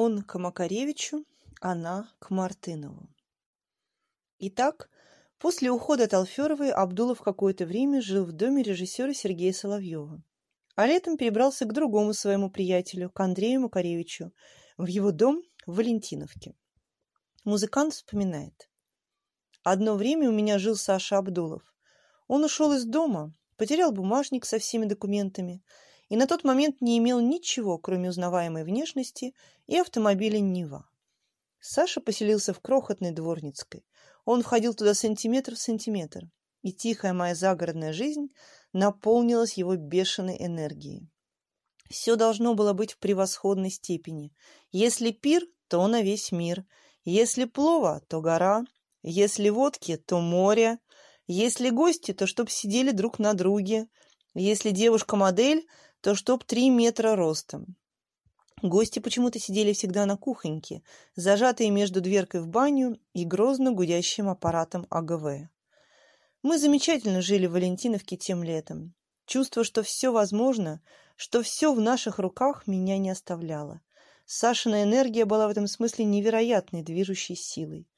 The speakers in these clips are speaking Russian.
Он к Макаревичу, она к Мартынову. Итак, после ухода от Алферовой Абдулов какое-то время жил в доме режиссера Сергея Соловьева, а летом перебрался к другому своему приятелю, к Андрею Макаревичу, в его дом в Валентиновке. Музыкант вспоминает. «Одно время у меня жил Саша Абдулов. Он ушел из дома, потерял бумажник со всеми документами и на тот момент не имел ничего, кроме узнаваемой внешности и автомобиля «Нива». Саша поселился в крохотной дворницкой. Он входил туда сантиметр в сантиметр, и тихая моя загородная жизнь наполнилась его бешеной энергией. Все должно было быть в превосходной степени. Если пир, то на весь мир. Если плова, то гора. Если водки, то море. Если гости, то чтоб сидели друг на друге. Если девушка-модель, то чтоб три метра ростом. Гости почему-то сидели всегда на кухоньке, зажатые между дверкой в баню и грозно гудящим аппаратом АГВ. Мы замечательно жили в Валентиновке тем летом. Чувство, что все возможно, что все в наших руках, меня не оставляло. Сашина энергия была в этом смысле невероятной движущей силой.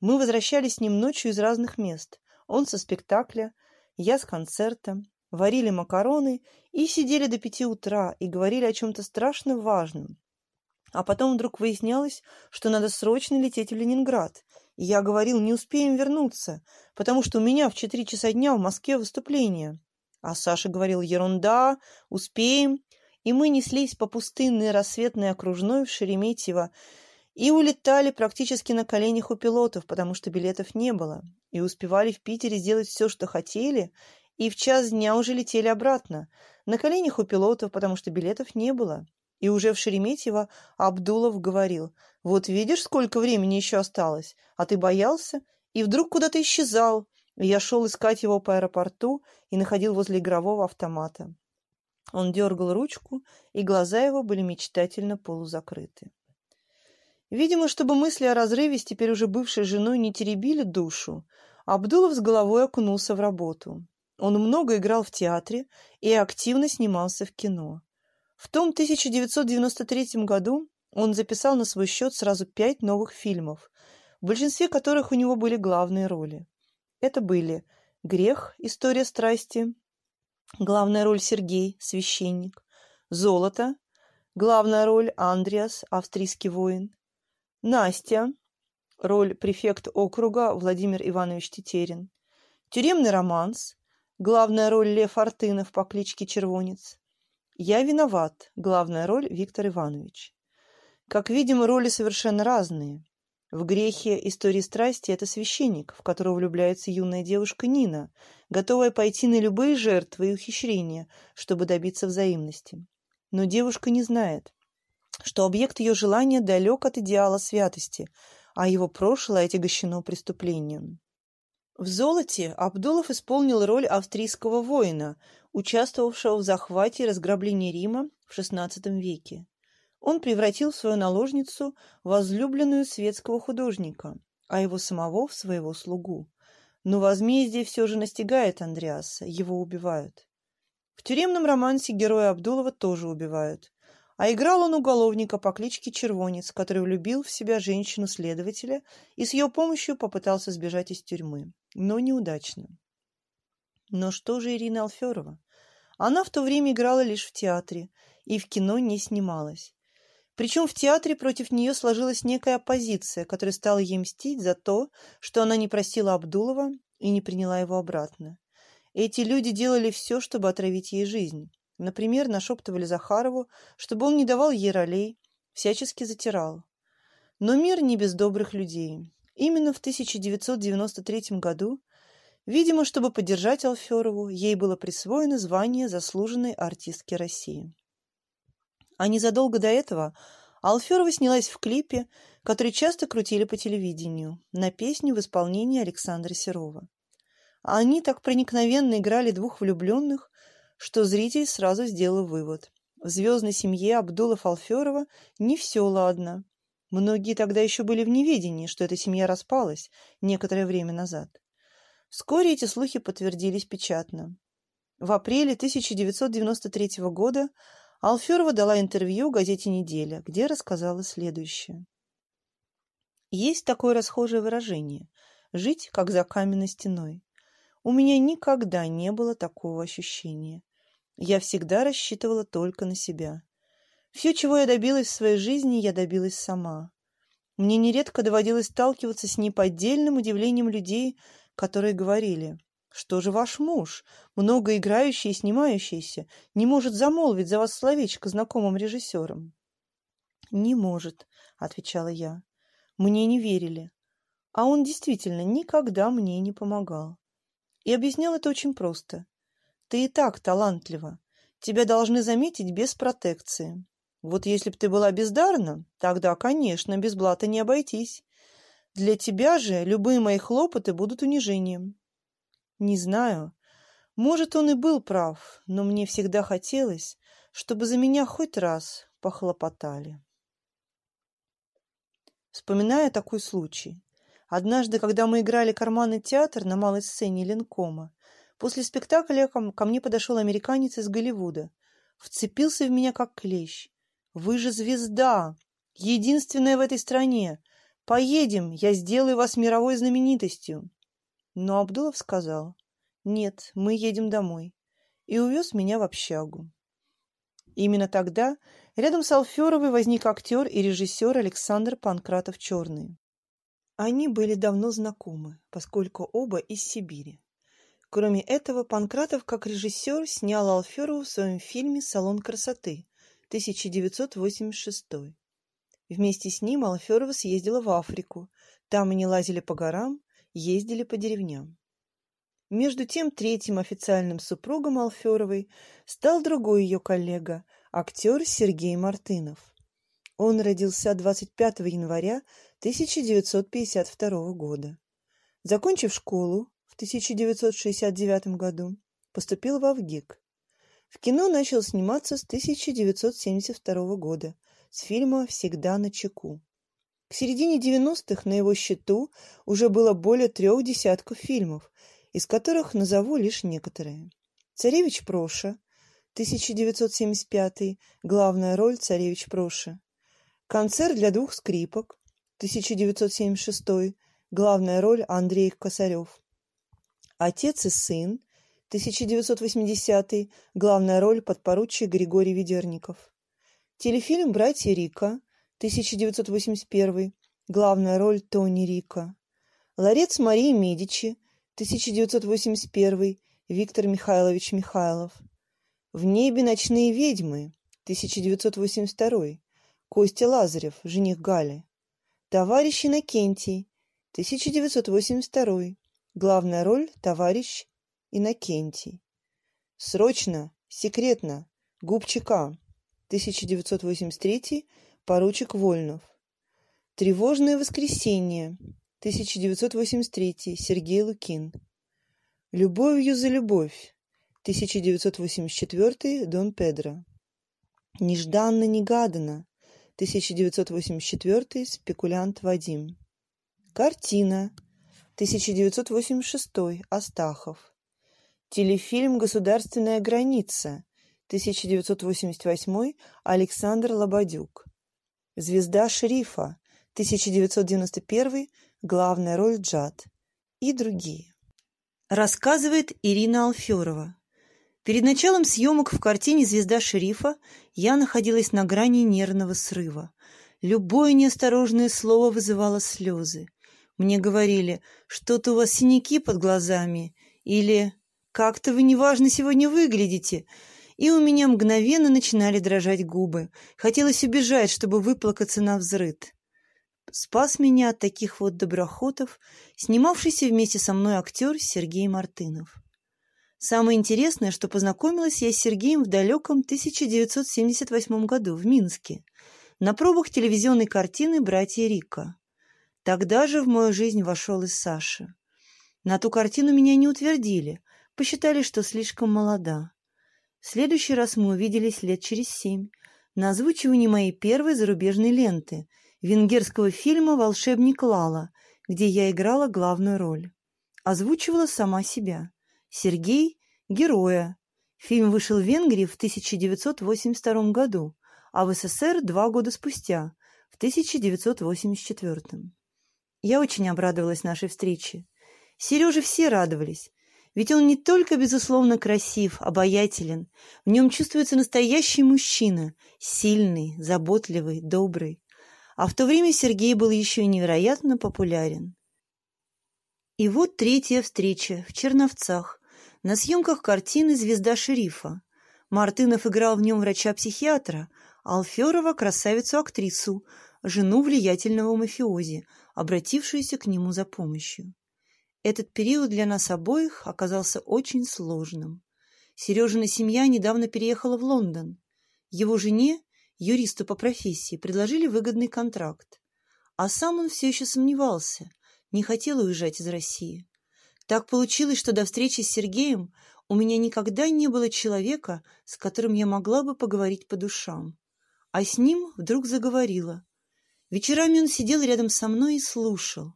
Мы возвращались с ним ночью из разных мест. Он со спектакля, я с концерта, варили макароны и сидели до пяти утра и говорили о чем-то страшно важном. А потом вдруг выяснялось, что надо срочно лететь в Ленинград. И я говорил, не успеем вернуться, потому что у меня в четыре часа дня в Москве выступление. А Саша говорил, ерунда, успеем. И мы неслись по пустынной рассветной окружной в Шереметьево и улетали практически на коленях у пилотов, потому что билетов не было. И успевали в Питере сделать все, что хотели, и в час дня уже летели обратно, на коленях у пилотов, потому что билетов не было. И уже в Шереметьево Абдулов говорил, «Вот видишь, сколько времени еще осталось, а ты боялся, и вдруг куда-то исчезал». Я шел искать его по аэропорту и находил возле игрового автомата. Он дергал ручку, и глаза его были мечтательно полузакрыты. Видимо, чтобы мысли о разрыве с теперь уже бывшей женой не теребили душу, Абдулов с головой окунулся в работу. Он много играл в театре и активно снимался в кино. В том 1993 году он записал на свой счет сразу пять новых фильмов, в большинстве которых у него были главные роли. Это были «Грех. История страсти», главная роль Сергей, священник, «Золото», главная роль Андреас, австрийский воин, «Настя», роль префект округа Владимир Иванович Тетерин, «Тюремный романс», Главная роль Лев Артынов по кличке Червонец. Я виноват. Главная роль Виктор Иванович. Как видим, роли совершенно разные. В грехе истории страсти это священник, в которого влюбляется юная девушка Нина, готовая пойти на любые жертвы и ухищрения, чтобы добиться взаимности. Но девушка не знает, что объект ее желания далек от идеала святости, а его прошлое отягощено преступлением. В «Золоте» Абдулов исполнил роль австрийского воина, участвовавшего в захвате и разграблении Рима в XVI веке. Он превратил свою наложницу возлюбленную светского художника, а его самого в своего слугу. Но возмездие все же настигает Андреаса, его убивают. В тюремном романсе героя Абдулова тоже убивают. А играл он уголовника по кличке Червонец, который влюбил в себя женщину-следователя и с ее помощью попытался сбежать из тюрьмы, но неудачно. Но что же Ирина Алферова? Она в то время играла лишь в театре и в кино не снималась. Причем в театре против нее сложилась некая оппозиция, которая стала ей мстить за то, что она не просила Абдулова и не приняла его обратно. Эти люди делали все, чтобы отравить ей жизнь. Например, нашептывали Захарову, чтобы он не давал ей ролей, всячески затирал. Но мир не без добрых людей. Именно в 1993 году, видимо, чтобы поддержать Алферову, ей было присвоено звание заслуженной артистки России. А незадолго до этого Алферова снялась в клипе, который часто крутили по телевидению, на песню в исполнении Александра Серова. Они так проникновенно играли двух влюбленных, что зритель сразу сделал вывод. В звездной семье Абдулов-Алферова не все ладно. Многие тогда еще были в неведении, что эта семья распалась некоторое время назад. Вскоре эти слухи подтвердились печатно. В апреле 1993 года Алферова дала интервью газете «Неделя», где рассказала следующее. Есть такое расхожее выражение «жить, как за каменной стеной». У меня никогда не было такого ощущения. Я всегда рассчитывала только на себя. Все, чего я добилась в своей жизни, я добилась сама. Мне нередко доводилось сталкиваться с неподдельным удивлением людей, которые говорили, что же ваш муж, много играющий и снимающийся, не может замолвить за вас словечко знакомым режиссерам? «Не может», — отвечала я. Мне не верили. А он действительно никогда мне не помогал. И объяснял это очень просто. Ты и так талантлива. Тебя должны заметить без протекции. Вот если б ты была бездарна, тогда, конечно, без блата не обойтись. Для тебя же любые мои хлопоты будут унижением. Не знаю. Может, он и был прав, но мне всегда хотелось, чтобы за меня хоть раз похлопотали. Вспоминая такой случай. Однажды, когда мы играли карманный театр на малой сцене Ленкома, после спектакля ко мне подошел американец из Голливуда. Вцепился в меня как клещ. Вы же звезда, единственная в этой стране. Поедем, я сделаю вас мировой знаменитостью. Но Абдулов сказал, нет, мы едем домой. И увез меня в общагу. Именно тогда рядом с Алферовой возник актер и режиссер Александр Панкратов-Черный. Они были давно знакомы, поскольку оба из Сибири. Кроме этого, Панкратов как режиссер снял Алферову в своем фильме «Салон красоты» 1986. Вместе с ним Алферова съездила в Африку. Там они лазили по горам, ездили по деревням. Между тем, третьим официальным супругом Алферовой стал другой ее коллега, актер Сергей Мартынов. Он родился 25 января 1952 года. Закончив школу 1969 году, поступил в Авгик. В кино начал сниматься с 1972 года с фильма «Всегда на чеку». К середине 90-х на его счету уже было более трех десятков фильмов, из которых назову лишь некоторые. «Царевич Проша», 1975, главная роль «Царевич Проша». «Концерт для двух скрипок», 1976, главная роль Андрей Косарев. «Отец и сын», 1980 главная роль подпоручик Григорий Ведерников. Телефильм «Братья Рика», 1981 главная роль Тони Рика. «Ларец Марии Медичи», 1981 Виктор Михайлович Михайлов. «В небе ночные ведьмы», 1982 Костя Лазарев, жених Гали. «Товарищ Иннокентий», 1982 Главная роль – товарищ Иннокентий. Срочно, секретно, Губчика. 1983, поручик Вольнов. Тревожное воскресенье. 1983, Сергей Лукин. Любовью за любовь. 1984, Дон Педро. Нежданно-негаданно. 1984, спекулянт Вадим. Картина. 1986, Астахов. Телефильм «Государственная граница» 1988 Александр Лободюк. «Звезда шерифа» 1991 главная роль Джад и другие. Рассказывает Ирина Алферова. Перед началом съемок в картине «Звезда шерифа» я находилась на грани нервного срыва. Любое неосторожное слово вызывало слезы. Мне говорили, что-то у вас синяки под глазами или как-то вы неважно сегодня выглядите. И у меня мгновенно начинали дрожать губы. Хотелось убежать, чтобы выплакаться на взрыд. Спас меня от таких вот доброхотов, снимавшийся вместе со мной актер Сергей Мартынов. Самое интересное, что познакомилась я с Сергеем в далеком 1978 году в Минске на пробах телевизионной картины «Братья Рика». Тогда же в мою жизнь вошел и Саша. На ту картину меня не утвердили, Посчитали, что слишком молода. В следующий раз мы увиделись лет через семь на озвучивании моей первой зарубежной ленты венгерского фильма «Волшебник Лала», где я играла главную роль. Озвучивала сама себя. Сергей – героя. Фильм вышел в Венгрии в 1982 году, а в СССР два года спустя, в 1984. Я очень обрадовалась нашей встрече. Сереже все радовались, ведь он не только, безусловно, красив, обаятелен, в нем чувствуется настоящий мужчина, сильный, заботливый, добрый. А в то время Сергей был еще невероятно популярен. И вот третья встреча в Черновцах, на съемках картины «Звезда шерифа». Мартынов играл в нем врача-психиатра, Алферова – красавицу-актрису, жену влиятельного мафиози, обратившуюся к нему за помощью. Этот период для нас обоих оказался очень сложным. Сережина семья недавно переехала в Лондон. Его жене, юристу по профессии, предложили выгодный контракт. А сам он все еще сомневался, не хотел уезжать из России. Так получилось, что до встречи с Сергеем у меня никогда не было человека, с которым я могла бы поговорить по душам. А с ним вдруг заговорила. Вечерами он сидел рядом со мной и слушал.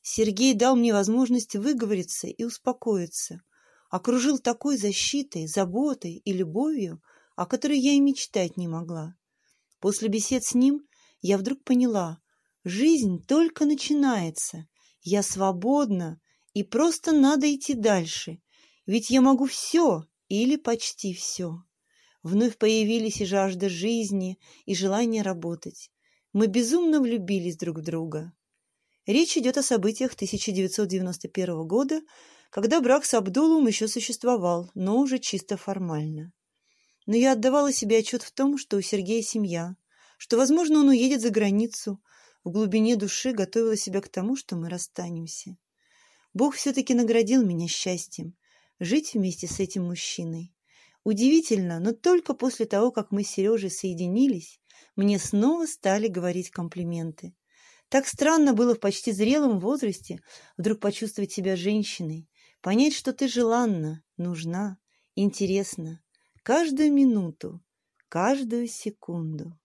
Сергей дал мне возможность выговориться и успокоиться, окружил такой защитой, заботой и любовью, о которой я и мечтать не могла. После бесед с ним я вдруг поняла, жизнь только начинается, я свободна, и просто надо идти дальше, ведь я могу все или почти все. Вновь появились и жажда жизни, и желание работать. Мы безумно влюбились друг в друга. Речь идет о событиях 1991 года, когда брак с Абдуловым еще существовал, но уже чисто формально. Но я отдавала себе отчет в том, что у Сергея семья, что, возможно, он уедет за границу, в глубине души готовила себя к тому, что мы расстанемся. Бог все-таки наградил меня счастьем жить вместе с этим мужчиной. Удивительно, но только после того, как мы с Сережей соединились, мне снова стали говорить комплименты. Так странно было в почти зрелом возрасте вдруг почувствовать себя женщиной, понять, что ты желанна, нужна, интересна, каждую минуту, каждую секунду.